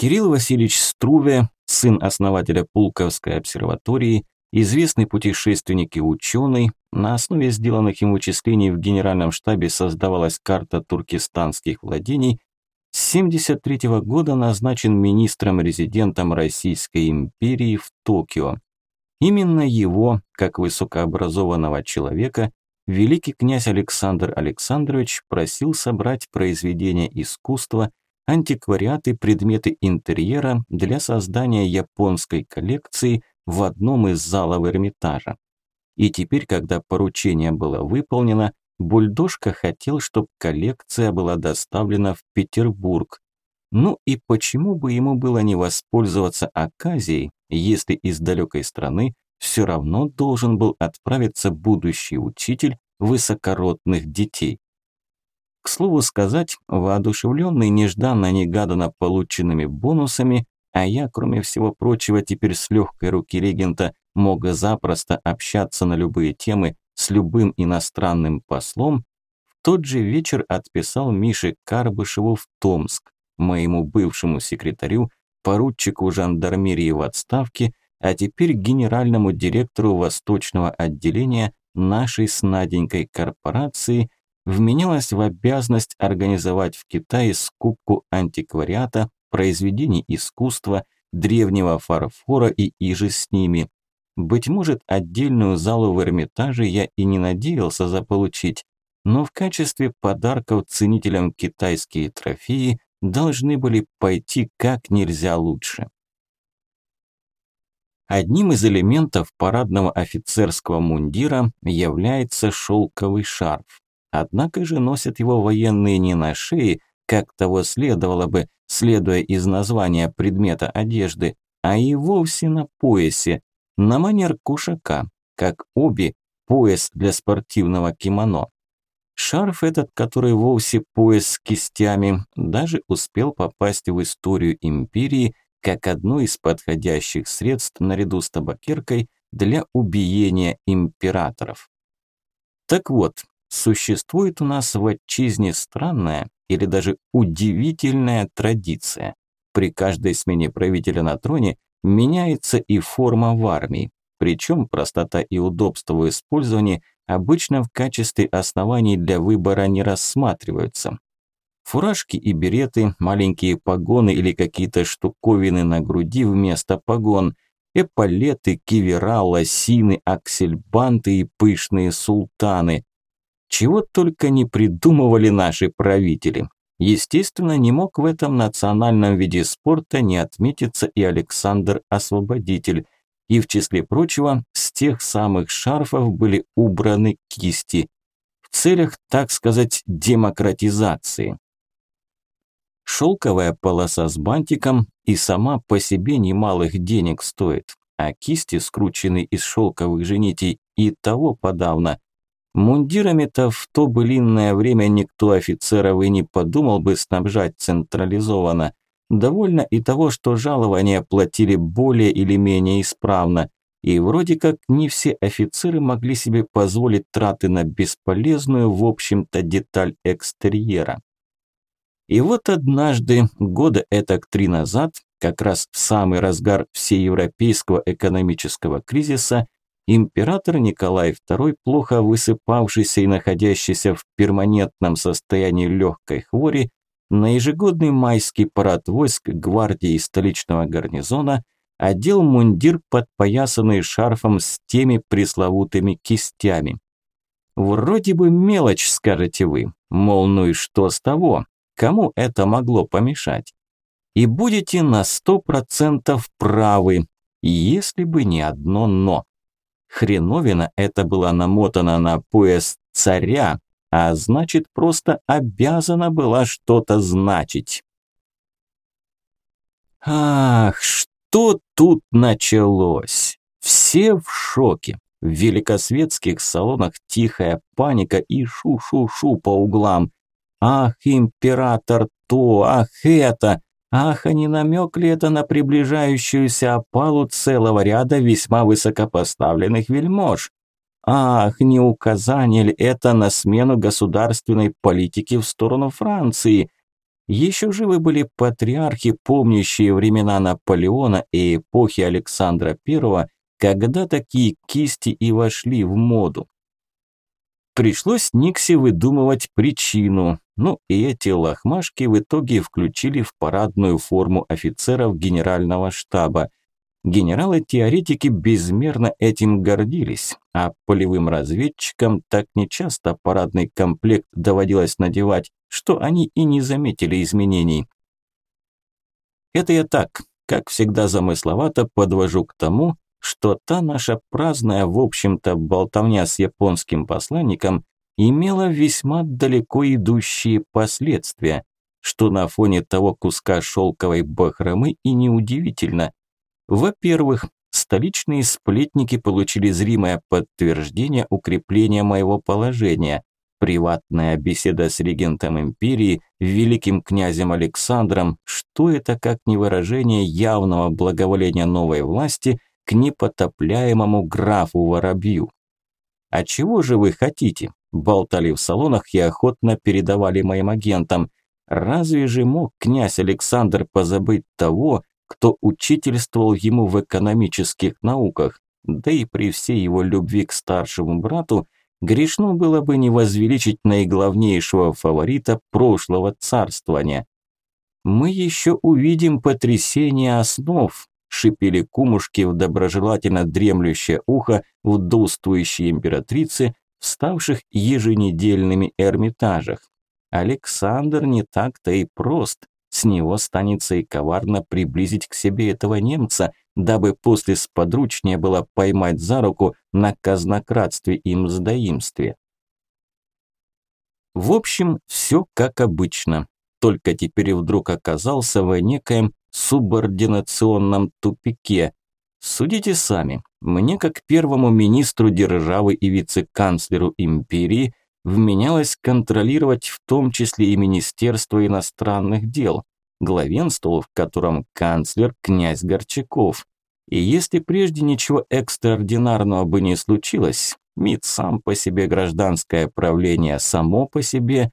Кирилл Васильевич Струве, сын основателя Пулковской обсерватории, известный путешественник и ученый, на основе сделанных им вычислений в генеральном штабе создавалась карта туркестанских владений, с 1973 года назначен министром-резидентом Российской империи в Токио. Именно его, как высокообразованного человека, великий князь Александр Александрович просил собрать произведения искусства, антиквариаты, предметы интерьера для создания японской коллекции в одном из залов Эрмитажа. И теперь, когда поручение было выполнено, Бульдожка хотел, чтобы коллекция была доставлена в Петербург. Ну и почему бы ему было не воспользоваться оказией, если из далекой страны все равно должен был отправиться будущий учитель высокородных детей. К слову сказать, воодушевленный нежданно-негаданно полученными бонусами, а я, кроме всего прочего, теперь с легкой руки регента мог запросто общаться на любые темы с любым иностранным послом, в тот же вечер отписал Мише Карбышеву в Томск, моему бывшему секретарю, поручику жандармерии в отставке, а теперь генеральному директору восточного отделения нашей с Наденькой корпорации – вменялось в обязанность организовать в Китае скупку антиквариата, произведений искусства, древнего фарфора и иже с ними. Быть может, отдельную залу в Эрмитаже я и не надеялся заполучить, но в качестве подарков ценителям китайские трофеи должны были пойти как нельзя лучше. Одним из элементов парадного офицерского мундира является шелковый шарф. Однако же носят его военные не на шее, как того следовало бы, следуя из названия предмета одежды, а и вовсе на поясе, на манер кушака, как оби, пояс для спортивного кимоно. Шарф этот, который вовсе пояс с кистями, даже успел попасть в историю империи как одно из подходящих средств наряду с табакеркой для убиения императоров. Так вот, Существует у нас в отчизне странная или даже удивительная традиция. При каждой смене правителя на троне меняется и форма в армии. Причем простота и удобство в использовании обычно в качестве оснований для выбора не рассматриваются. Фуражки и береты, маленькие погоны или какие-то штуковины на груди вместо погон, эполеты, кивера, лосины, аксельбанты и пышные султаны. Чего только не придумывали наши правители. Естественно, не мог в этом национальном виде спорта не отметиться и Александр Освободитель. И в числе прочего, с тех самых шарфов были убраны кисти. В целях, так сказать, демократизации. Шелковая полоса с бантиком и сама по себе немалых денег стоит, а кисти, скрученные из шелковых же нитей, и того подавно. Мундирами-то в то былинное время никто офицеров и не подумал бы снабжать централизованно. Довольно и того, что жалования платили более или менее исправно. И вроде как не все офицеры могли себе позволить траты на бесполезную, в общем-то, деталь экстерьера. И вот однажды, года этак три назад, как раз в самый разгар всеевропейского экономического кризиса, император Николай II, плохо высыпавшийся и находящийся в перманентном состоянии легкой хвори, на ежегодный майский парад войск гвардии столичного гарнизона одел мундир, подпоясанный шарфом с теми пресловутыми кистями. Вроде бы мелочь, скажете вы, мол, ну и что с того, кому это могло помешать? И будете на сто процентов правы, если бы не одно «но». Хреновина это была намотана на пояс царя, а значит просто обязана была что-то значить. Ах, что тут началось? Все в шоке. В великосветских салонах тихая паника и шу-шу-шу по углам. Ах, император то, ах это! Ах, а не намек ли это на приближающуюся опалу целого ряда весьма высокопоставленных вельмож? Ах, не указание ли это на смену государственной политики в сторону Франции? Еще живы были патриархи, помнящие времена Наполеона и эпохи Александра I, когда такие кисти и вошли в моду. Пришлось Никсе выдумывать причину, ну и эти лохмашки в итоге включили в парадную форму офицеров генерального штаба. Генералы-теоретики безмерно этим гордились, а полевым разведчикам так нечасто парадный комплект доводилось надевать, что они и не заметили изменений. Это я так, как всегда замысловато подвожу к тому, что та наша праздная, в общем-то, болтовня с японским посланником имела весьма далеко идущие последствия, что на фоне того куска шелковой бахромы и неудивительно. Во-первых, столичные сплетники получили зримое подтверждение укрепления моего положения. Приватная беседа с регентом империи, великим князем Александром, что это как не выражение явного благоволения новой власти к непотопляемому графу Воробью. «А чего же вы хотите?» – болтали в салонах и охотно передавали моим агентам. «Разве же мог князь Александр позабыть того, кто учительствовал ему в экономических науках? Да и при всей его любви к старшему брату – Грешно было бы не возвеличить наиглавнейшего фаворита прошлого царствования. «Мы еще увидим потрясение основ», – шипели кумушки в доброжелательно дремлющее ухо вдовствующей императрицы, вставших еженедельными эрмитажах. Александр не так-то и прост. С него станется и коварно приблизить к себе этого немца, дабы после сподручнее было поймать за руку на казнократстве и мздоимстве. В общем, все как обычно, только теперь вдруг оказался в некоем субординационном тупике. Судите сами, мне как первому министру державы и вице-канцлеру империи вменялось контролировать в том числе и Министерство иностранных дел, главенствовал в котором канцлер князь Горчаков. И если прежде ничего экстраординарного бы не случилось, МИД сам по себе, гражданское правление само по себе,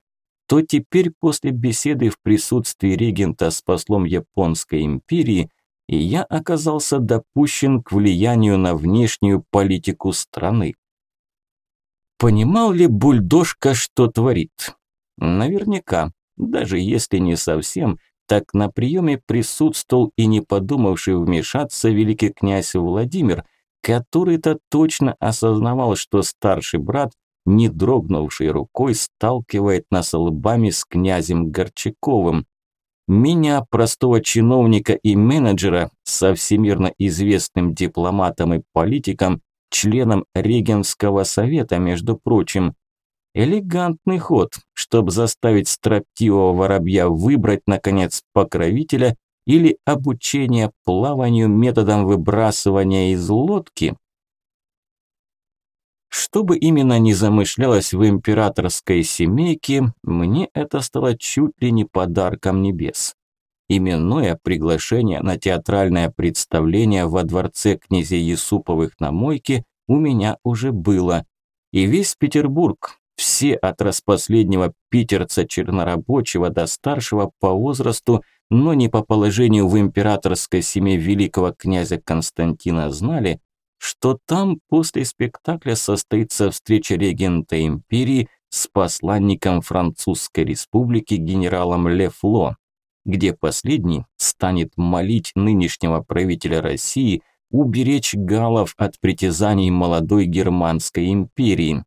то теперь после беседы в присутствии регента с послом Японской империи я оказался допущен к влиянию на внешнюю политику страны. Понимал ли бульдожка, что творит? Наверняка, даже если не совсем, так на приеме присутствовал и не подумавший вмешаться великий князь Владимир, который-то точно осознавал, что старший брат, не дрогнувший рукой, сталкивает нас лбами с князем Горчаковым. Меня, простого чиновника и менеджера, со всемирно известным дипломатом и политиком, членом Регенского совета, между прочим, Элегантный ход, чтобы заставить строптивого воробья выбрать, наконец, покровителя или обучение плаванию методом выбрасывания из лодки. Что бы именно ни замышлялось в императорской семейке, мне это стало чуть ли не подарком небес. Именное приглашение на театральное представление во дворце князей Есуповых на Мойке у меня уже было. И весь Петербург, все от распоследнего питерца чернорабочего до старшего по возрасту, но не по положению в императорской семье великого князя Константина знали, что там после спектакля состоится встреча регента империи с посланником Французской республики генералом Лефло, где последний станет молить нынешнего правителя России уберечь галов от притязаний молодой германской империи.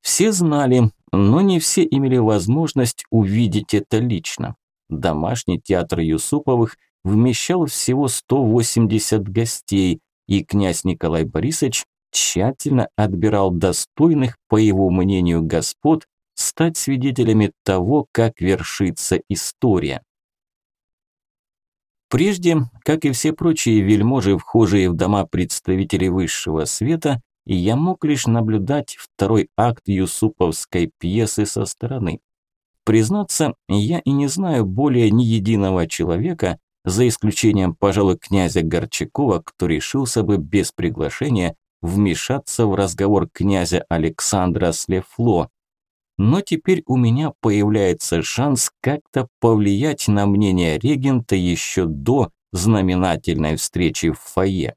Все знали, но не все имели возможность увидеть это лично. Домашний театр Юсуповых вмещал всего 180 гостей, и князь Николай Борисович тщательно отбирал достойных, по его мнению, господ стать свидетелями того, как вершится история. Прежде, как и все прочие вельможи, вхожие в дома представителей высшего света, я мог лишь наблюдать второй акт юсуповской пьесы со стороны. Признаться, я и не знаю более ни единого человека, за исключением, пожалуй, князя Горчакова, кто решился бы без приглашения вмешаться в разговор князя Александра с Лефло. но теперь у меня появляется шанс как-то повлиять на мнение регента еще до знаменательной встречи в фойе.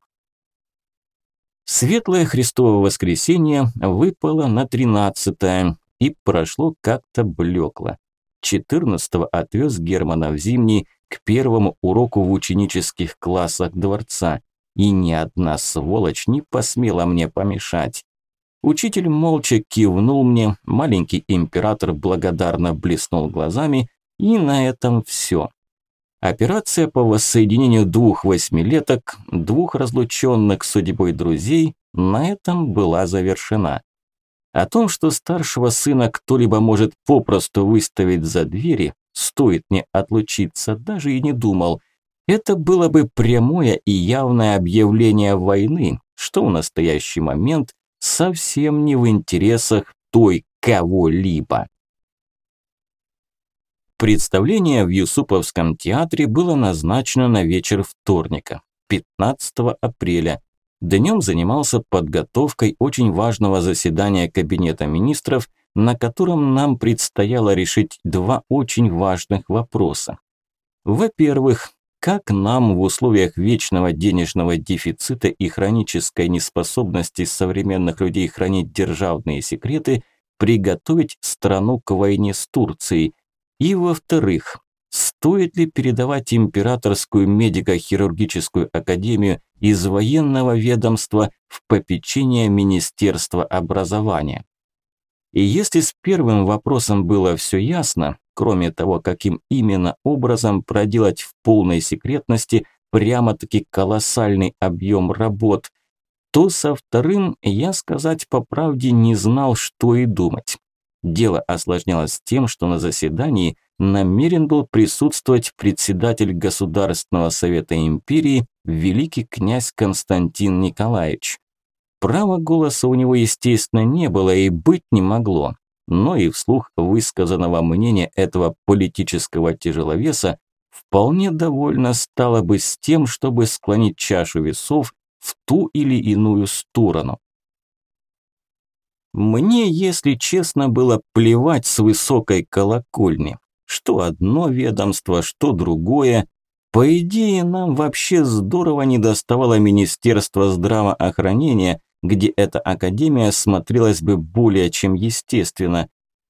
Светлое Христово воскресенье выпало на тринадцатое и прошло как-то блекло. Четырнадцатого отвез Германа в зимний к первому уроку в ученических классах дворца, и ни одна сволочь не посмела мне помешать. Учитель молча кивнул мне, маленький император благодарно блеснул глазами, и на этом все. Операция по воссоединению двух восьмилеток, двух разлученных судьбой друзей, на этом была завершена. О том, что старшего сына кто-либо может попросту выставить за двери, стоит мне отлучиться, даже и не думал. Это было бы прямое и явное объявление войны, что в настоящий момент совсем не в интересах той кого-либо. Представление в Юсуповском театре было назначено на вечер вторника, 15 апреля. Днем занимался подготовкой очень важного заседания Кабинета министров, на котором нам предстояло решить два очень важных вопроса. Во-первых, как нам в условиях вечного денежного дефицита и хронической неспособности современных людей хранить державные секреты приготовить страну к войне с Турцией? И во-вторых, стоит ли передавать императорскую медико-хирургическую академию из военного ведомства в попечение Министерства образования? И если с первым вопросом было все ясно, кроме того, каким именно образом проделать в полной секретности прямо-таки колоссальный объем работ, то со вторым я сказать по правде не знал, что и думать. Дело осложнялось тем, что на заседании намерен был присутствовать председатель Государственного совета империи великий князь Константин Николаевич. Права голоса у него, естественно, не было и быть не могло но и вслух высказанного мнения этого политического тяжеловеса вполне довольно стало бы с тем, чтобы склонить чашу весов в ту или иную сторону. Мне, если честно, было плевать с высокой колокольни. Что одно ведомство, что другое. По идее, нам вообще здорово не доставало Министерства здравоохранения, где эта академия смотрелась бы более чем естественно.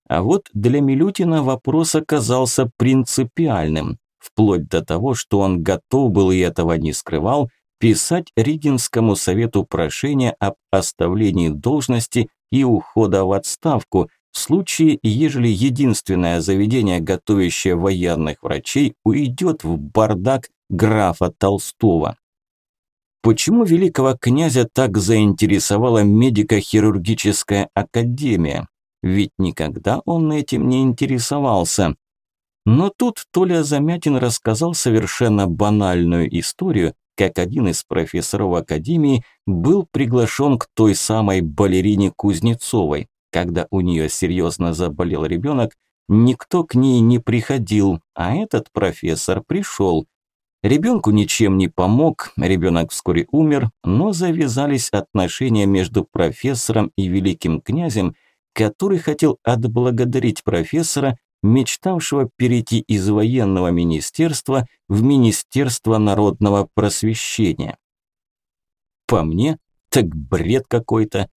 А вот для Милютина вопрос оказался принципиальным, вплоть до того, что он готов был и этого не скрывал, писать Ригинскому совету прошение об оставлении должности и ухода в отставку в случае, ежели единственное заведение, готовящее военных врачей, уйдет в бардак графа Толстого. Почему великого князя так заинтересовала медико-хирургическая академия? Ведь никогда он этим не интересовался. Но тут Толя Замятин рассказал совершенно банальную историю, как один из профессоров академии был приглашен к той самой балерине Кузнецовой. Когда у нее серьезно заболел ребенок, никто к ней не приходил, а этот профессор пришел. Ребенку ничем не помог, ребенок вскоре умер, но завязались отношения между профессором и великим князем, который хотел отблагодарить профессора, мечтавшего перейти из военного министерства в Министерство народного просвещения. По мне, так бред какой-то.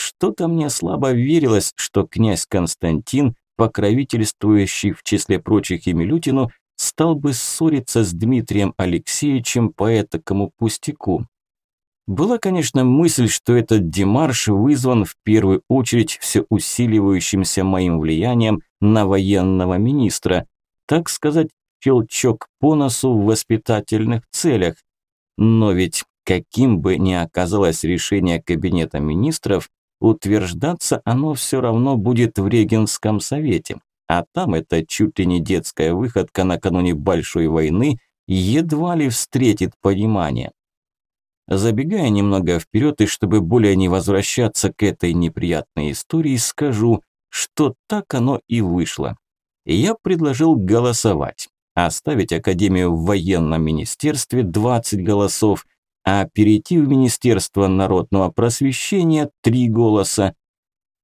Что-то мне слабо верилось, что князь Константин, покровительствующий в числе прочих и Милютину, стал бы ссориться с Дмитрием Алексеевичем по этакому пустяку. Была, конечно, мысль, что этот демарш вызван в первую очередь все усиливающимся моим влиянием на военного министра, так сказать, щелчок по носу в воспитательных целях. Но ведь каким бы ни оказалось решение Кабинета министров, утверждаться оно все равно будет в Регенском совете а там эта чуть ли не детская выходка накануне большой войны едва ли встретит понимание. Забегая немного вперед и чтобы более не возвращаться к этой неприятной истории, скажу, что так оно и вышло. Я предложил голосовать, оставить Академию в военном министерстве 20 голосов, а перейти в Министерство народного просвещения 3 голоса.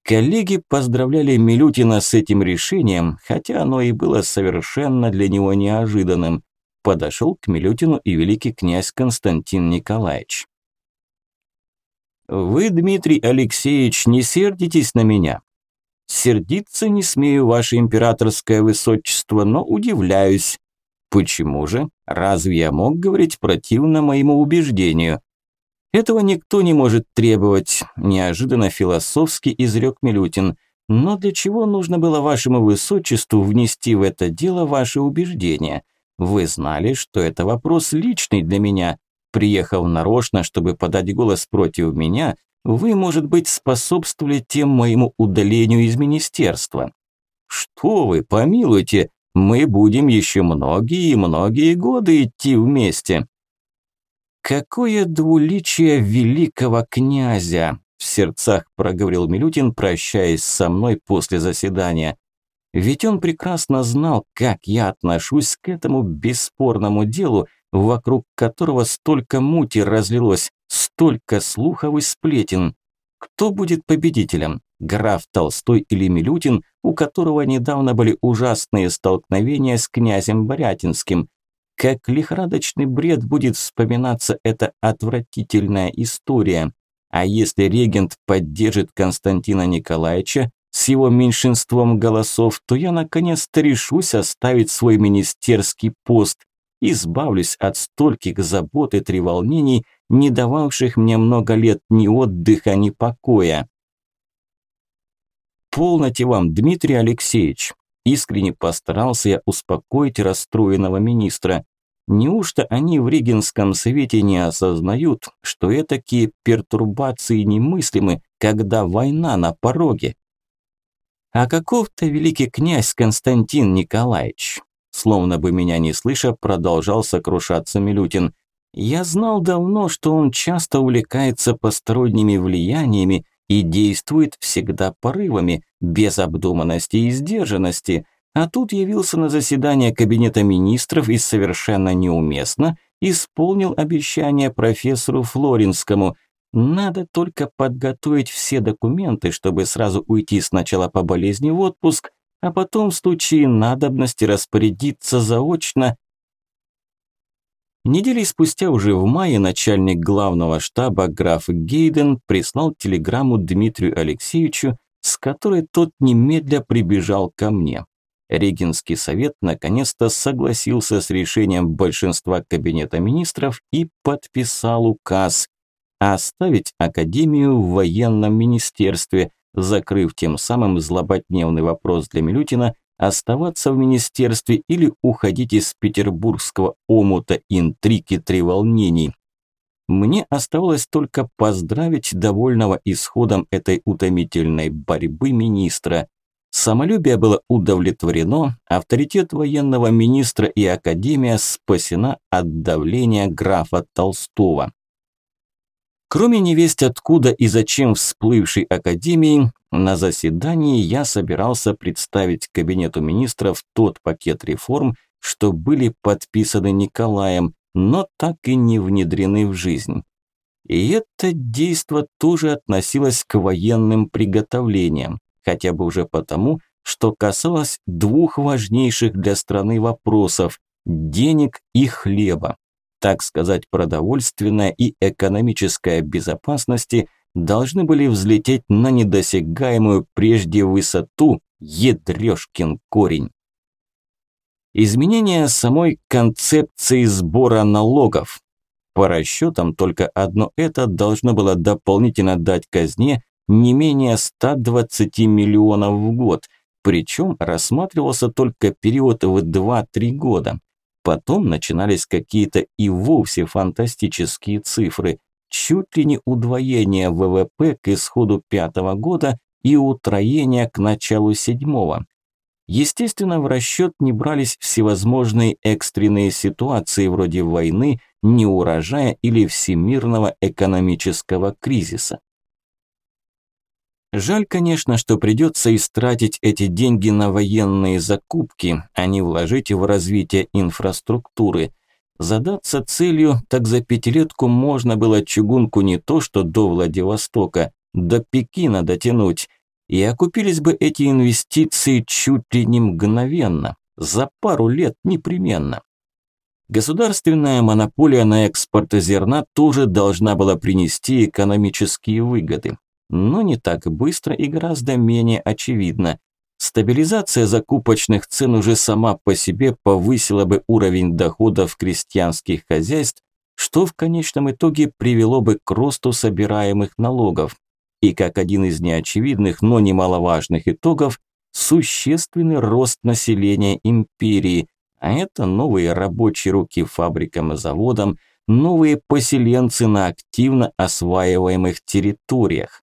Коллеги поздравляли Милютина с этим решением, хотя оно и было совершенно для него неожиданным. Подошел к Милютину и великий князь Константин Николаевич. «Вы, Дмитрий Алексеевич, не сердитесь на меня. Сердиться не смею, ваше императорское высочество, но удивляюсь. Почему же? Разве я мог говорить противно моему убеждению? Этого никто не может требовать, неожиданно философски изрек Милютин. Но для чего нужно было вашему высочеству внести в это дело ваши убеждения? Вы знали, что это вопрос личный для меня. Приехав нарочно, чтобы подать голос против меня, вы, может быть, способствовали тем моему удалению из министерства. Что вы, помилуйте, мы будем еще многие и многие годы идти вместе. Какое двуличие великого князя, в сердцах проговорил Милютин, прощаясь со мной после заседания. Ведь он прекрасно знал, как я отношусь к этому бесспорному делу, вокруг которого столько мути разлилось, столько слухов и сплетен. Кто будет победителем? Граф Толстой или Милютин, у которого недавно были ужасные столкновения с князем Борятинским? Как лихорадочный бред будет вспоминаться эта отвратительная история. А если регент поддержит Константина Николаевича с его меньшинством голосов, то я наконец-то решусь оставить свой министерский пост избавлюсь от стольких забот и треволнений, не дававших мне много лет ни отдыха, ни покоя. «Полноте вам, Дмитрий Алексеевич!» Искренне постарался я успокоить расстроенного министра. Неужто они в Регенском совете не осознают, что такие пертурбации немыслимы, когда война на пороге? А каков-то великий князь Константин Николаевич? Словно бы меня не слыша, продолжал сокрушаться Милютин. Я знал давно, что он часто увлекается посторонними влияниями и действует всегда порывами, без обдуманности и сдержанности. А тут явился на заседание кабинета министров и совершенно неуместно исполнил обещание профессору Флоринскому. Надо только подготовить все документы, чтобы сразу уйти сначала по болезни в отпуск, а потом в случае надобности распорядиться заочно. Недели спустя, уже в мае, начальник главного штаба граф Гейден прислал телеграмму Дмитрию Алексеевичу, с которой тот немедля прибежал ко мне. Регенский совет наконец-то согласился с решением большинства кабинета министров и подписал указ оставить Академию в военном министерстве, закрыв тем самым злободневный вопрос для Милютина оставаться в министерстве или уходить из петербургского омута интриг и треволнений. Мне оставалось только поздравить довольного исходом этой утомительной борьбы министра. Самолюбие было удовлетворено, авторитет военного министра и академия спасена от давления графа Толстого. Кроме невесть откуда и зачем всплывшей академии, на заседании я собирался представить кабинету министров тот пакет реформ, что были подписаны Николаем, но так и не внедрены в жизнь. И это действо тоже относилось к военным приготовлениям, хотя бы уже потому, что касалось двух важнейших для страны вопросов – денег и хлеба так сказать, продовольственная и экономическая безопасности должны были взлететь на недосягаемую прежде высоту ядрёшкин корень. Изменение самой концепции сбора налогов. По расчетам, только одно это должно было дополнительно дать казне не менее 120 миллионов в год, причем рассматривался только период в 2-3 года. Потом начинались какие-то и вовсе фантастические цифры. Чуть ли не удвоение ВВП к исходу пятого года и утроение к началу седьмого. Естественно, в расчет не брались всевозможные экстренные ситуации вроде войны, неурожая или всемирного экономического кризиса. Жаль, конечно, что придется истратить эти деньги на военные закупки, а не вложить в развитие инфраструктуры. Задаться целью, так за пятилетку можно было чугунку не то что до Владивостока, до Пекина дотянуть. И окупились бы эти инвестиции чуть ли не мгновенно, за пару лет непременно. Государственная монополия на экспорт зерна тоже должна была принести экономические выгоды, но не так быстро и гораздо менее очевидно. Стабилизация закупочных цен уже сама по себе повысила бы уровень доходов крестьянских хозяйств, что в конечном итоге привело бы к росту собираемых налогов. И как один из неочевидных, но немаловажных итогов – существенный рост населения империи, а это новые рабочие руки фабрикам и заводам, новые поселенцы на активно осваиваемых территориях.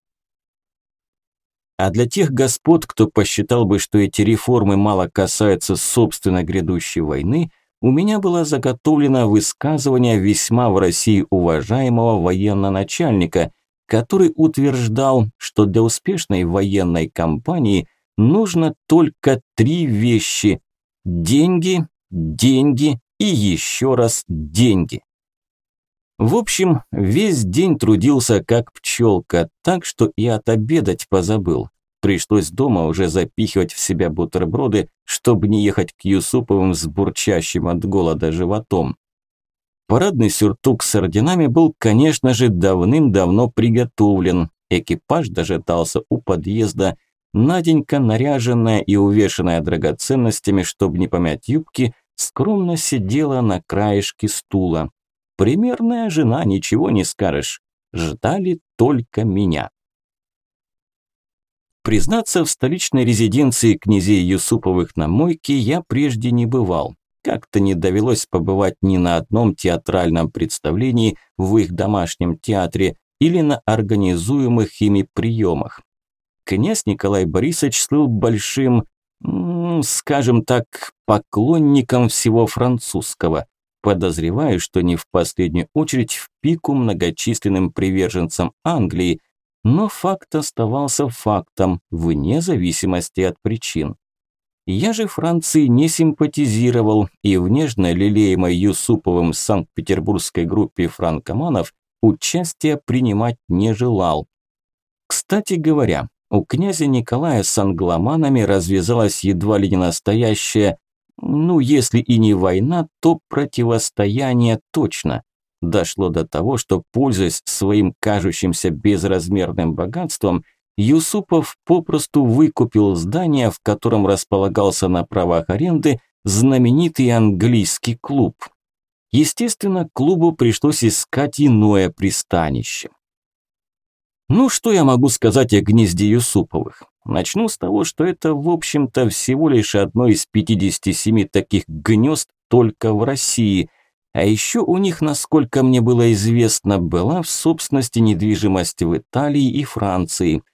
А для тех господ, кто посчитал бы, что эти реформы мало касаются собственно грядущей войны, у меня было заготовлено высказывание весьма в России уважаемого военно-начальника, который утверждал, что для успешной военной кампании нужно только три вещи – деньги, деньги и еще раз деньги. В общем, весь день трудился как пчелка, так что и отобедать позабыл. Пришлось дома уже запихивать в себя бутерброды, чтобы не ехать к Юсуповым с бурчащим от голода животом. Парадный сюртук с орденами был, конечно же, давным-давно приготовлен. Экипаж дожидался у подъезда. Наденька, наряженная и увешанная драгоценностями, чтобы не помять юбки, скромно сидела на краешке стула. Примерная жена, ничего не скажешь. Ждали только меня. Признаться, в столичной резиденции князей Юсуповых на Мойке я прежде не бывал. Как-то не довелось побывать ни на одном театральном представлении в их домашнем театре или на организуемых ими приемах. Князь Николай Борисович слыл большим, скажем так, поклонником всего французского. Подозреваю, что не в последнюю очередь в пику многочисленным приверженцам Англии, но факт оставался фактом, вне зависимости от причин. Я же Франции не симпатизировал и в нежно лелеемой Юсуповым Санкт-Петербургской группе франкоманов участия принимать не желал. Кстати говоря, у князя Николая с англоманами развязалась едва ли не настоящая ну, если и не война, то противостояние точно. Дошло до того, что, пользуясь своим кажущимся безразмерным богатством, Юсупов попросту выкупил здание, в котором располагался на правах аренды знаменитый английский клуб. Естественно, клубу пришлось искать иное пристанище. Ну, что я могу сказать о гнезде Юсуповых? Начну с того, что это, в общем-то, всего лишь одно из 57 таких гнезд только в России. А еще у них, насколько мне было известно, была в собственности недвижимость в Италии и Франции.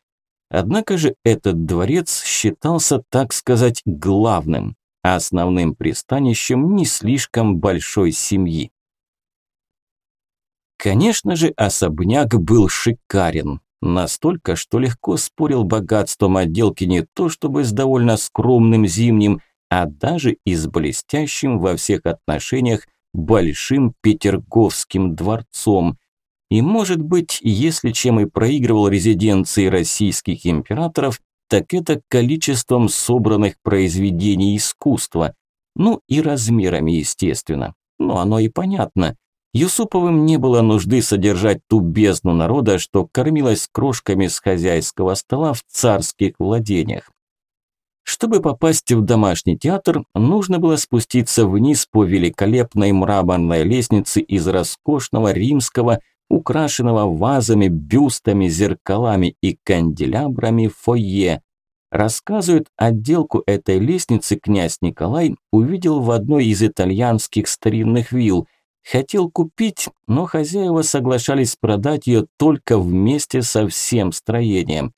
Однако же этот дворец считался, так сказать, главным, а основным пристанищем не слишком большой семьи. Конечно же, особняк был шикарен. Настолько, что легко спорил богатством отделки не то чтобы с довольно скромным зимним, а даже и с блестящим во всех отношениях большим Петерговским дворцом. И может быть, если чем и проигрывал резиденции российских императоров, так это количеством собранных произведений искусства. Ну и размерами, естественно. Но оно и понятно. Юсуповым не было нужды содержать ту бездну народа, что кормилась крошками с хозяйского стола в царских владениях. Чтобы попасть в домашний театр, нужно было спуститься вниз по великолепной мраморной лестнице из роскошного римского, украшенного вазами, бюстами, зеркалами и канделябрами фойе. Рассказывают, отделку этой лестницы князь Николай увидел в одной из итальянских старинных вилл – Хотел купить, но хозяева соглашались продать ее только вместе со всем строением.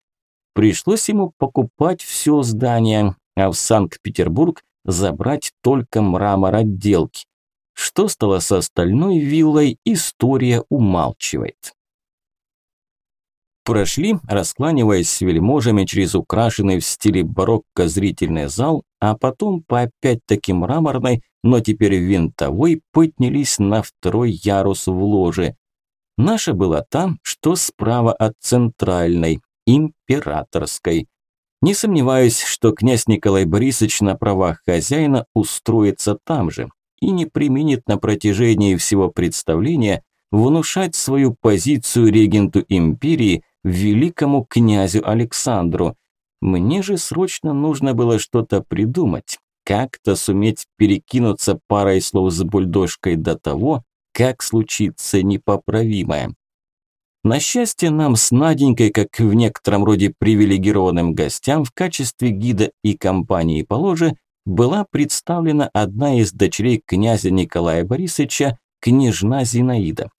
Пришлось ему покупать все здание, а в Санкт-Петербург забрать только мрамор отделки. Что стало с остальной виллой, история умалчивает. Прошли, раскланиваясь с вельможами через украшенный в стиле барокко зрительный зал, а потом по опять-таки мраморной, но теперь винтовой, поднялись на второй ярус в ложе. Наша была там, что справа от центральной, императорской. Не сомневаюсь, что князь Николай Борисович на правах хозяина устроится там же и не применит на протяжении всего представления внушать свою позицию регенту империи великому князю Александру. Мне же срочно нужно было что-то придумать, как-то суметь перекинуться парой слов с бульдожкой до того, как случится непоправимое. На счастье, нам с Наденькой, как в некотором роде привилегированным гостям в качестве гида и компании по ложе, была представлена одна из дочерей князя Николая Борисовича, княжна Зинаида.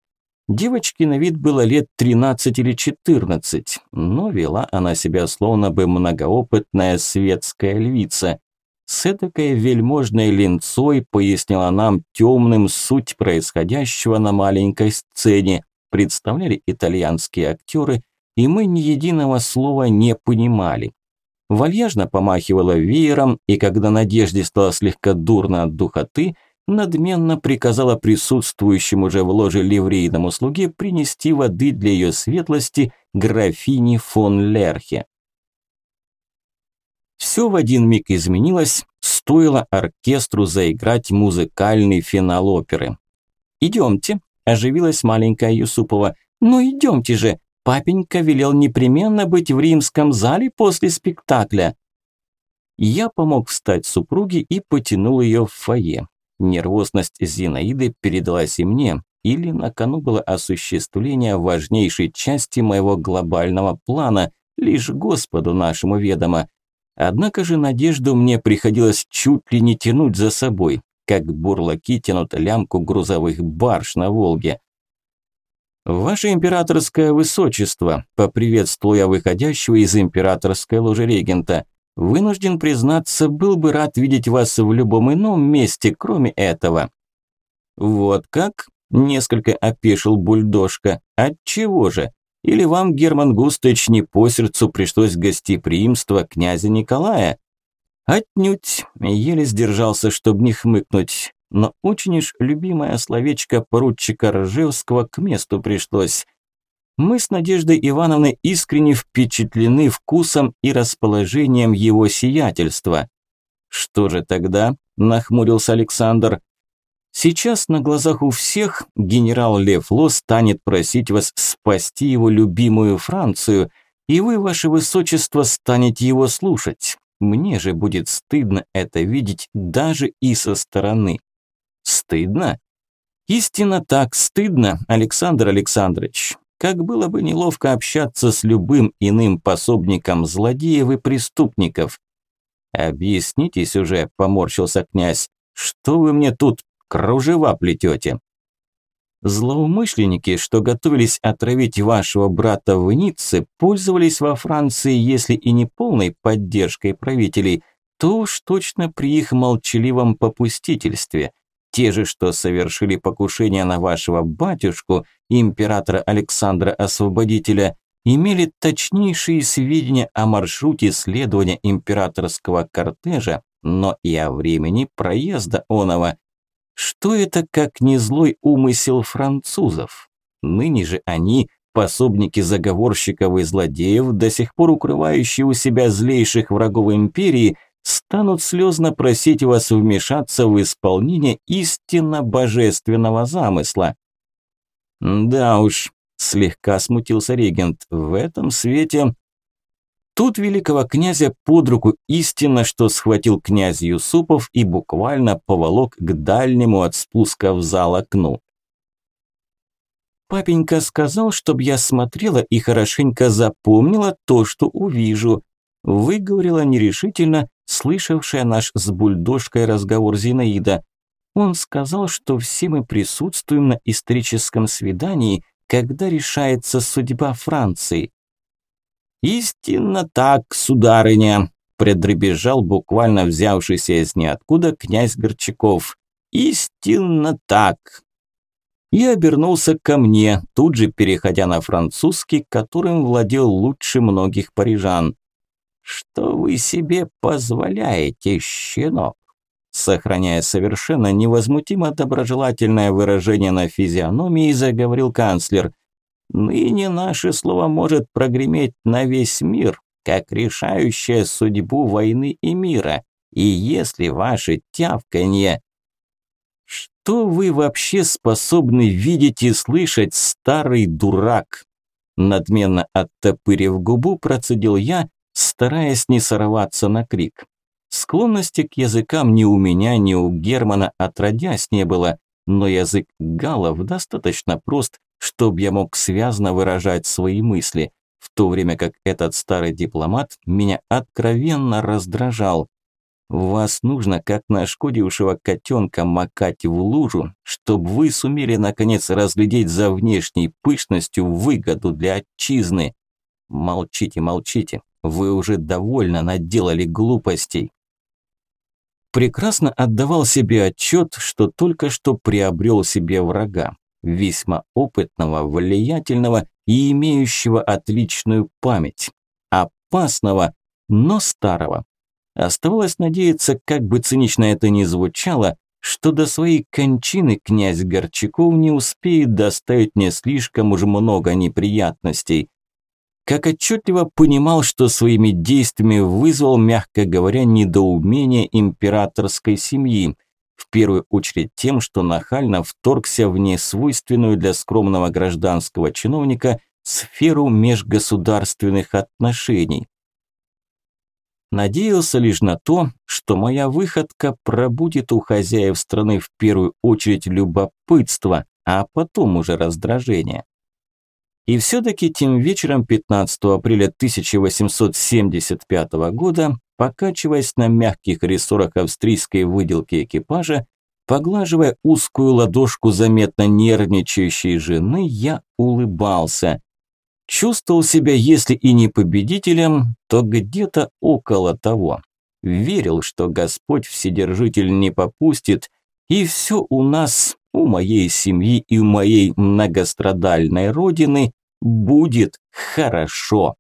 Девочке на вид было лет 13 или 14, но вела она себя словно бы многоопытная светская львица. С этакой вельможной линцой пояснила нам темным суть происходящего на маленькой сцене, представляли итальянские актеры, и мы ни единого слова не понимали. Вальяжно помахивала веером, и когда Надежде стало слегка дурно от духоты – надменно приказала присутствующему же в ложе ливрейному слуге принести воды для ее светлости графини фон Лерхе. Все в один миг изменилось, стоило оркестру заиграть музыкальный финал оперы. «Идемте», – оживилась маленькая Юсупова. «Ну идемте же, папенька велел непременно быть в римском зале после спектакля». Я помог встать супруге и потянул ее в фойе. Нервозность Зинаиды передалась и мне, или на кону было осуществление важнейшей части моего глобального плана, лишь Господу нашему ведомо. Однако же надежду мне приходилось чуть ли не тянуть за собой, как бурлаки тянут лямку грузовых барж на Волге. «Ваше императорское высочество», – поприветствовал я выходящего из императорской ложи регента. Вынужден признаться, был бы рад видеть вас в любом ином месте, кроме этого. Вот как? Несколько опешил бульдожка. Отчего же? Или вам, Герман Густович, не по сердцу пришлось гостеприимство князя Николая? Отнюдь, еле сдержался, чтобы не хмыкнуть, но очень уж любимое словечко поручика Ржевского к месту пришлось. Мы с Надеждой Ивановной искренне впечатлены вкусом и расположением его сиятельства. Что же тогда? Нахмурился Александр. Сейчас на глазах у всех генерал Лев Ло станет просить вас спасти его любимую Францию, и вы, ваше высочество, станете его слушать. Мне же будет стыдно это видеть даже и со стороны. Стыдно? Истинно так, стыдно, Александр Александрович как было бы неловко общаться с любым иным пособником злодеев и преступников. «Объяснитесь уже», – поморщился князь, – «что вы мне тут кружева плетете?» Злоумышленники, что готовились отравить вашего брата в Ницце, пользовались во Франции, если и не полной поддержкой правителей, то уж точно при их молчаливом попустительстве – те же, что совершили покушение на вашего батюшку, императора Александра Освободителя, имели точнейшие сведения о маршруте следования императорского кортежа, но и о времени проезда оного. Что это как не злой умысел французов? Ныне же они, пособники заговорщиков и злодеев, до сих пор укрывающие у себя злейших врагов империи – станут слезно просить вас вмешаться в исполнение истинно божественного замысла. Да уж, слегка смутился регент, в этом свете... Тут великого князя под руку истинно, что схватил князь Юсупов и буквально поволок к дальнему от спуска в зал окну. Папенька сказал, чтобы я смотрела и хорошенько запомнила то, что увижу. Выговорила нерешительно, слышавшая наш с бульдожкой разговор Зинаида. Он сказал, что все мы присутствуем на историческом свидании, когда решается судьба Франции. «Истинно так, сударыня», – предребежал буквально взявшийся из ниоткуда князь Горчаков. «Истинно так». И обернулся ко мне, тут же переходя на французский, которым владел лучше многих парижан. «Что вы себе позволяете, щенок?» Сохраняя совершенно невозмутимо доброжелательное выражение на физиономии, заговорил канцлер. «Ныне наше слово может прогреметь на весь мир, как решающая судьбу войны и мира. И если ваше тявканье... Что вы вообще способны видеть и слышать, старый дурак? Надменно оттопырив губу, процедил я, стараясь не сорваться на крик. Склонности к языкам ни у меня, ни у Германа отродясь не было, но язык галов достаточно прост, чтобы я мог связно выражать свои мысли, в то время как этот старый дипломат меня откровенно раздражал. Вас нужно, как нашкодившего котенка, макать в лужу, чтобы вы сумели наконец разглядеть за внешней пышностью выгоду для отчизны. Молчите, молчите, вы уже довольно наделали глупостей. Прекрасно отдавал себе отчет, что только что приобрел себе врага, весьма опытного, влиятельного и имеющего отличную память, опасного, но старого. Оставалось надеяться, как бы цинично это ни звучало, что до своей кончины князь Горчаков не успеет доставить мне слишком уж много неприятностей. Как отчетливо понимал, что своими действиями вызвал, мягко говоря, недоумение императорской семьи, в первую очередь тем, что нахально вторгся в несвойственную для скромного гражданского чиновника сферу межгосударственных отношений. Надеялся лишь на то, что моя выходка пробудет у хозяев страны в первую очередь любопытство, а потом уже раздражение. И все-таки тем вечером 15 апреля 1875 года, покачиваясь на мягких рессорах австрийской выделки экипажа, поглаживая узкую ладошку заметно нервничающей жены, я улыбался. Чувствовал себя, если и не победителем, то где-то около того. Верил, что Господь Вседержитель не попустит, и все у нас, у моей семьи и у моей многострадальной родины, будет хорошо.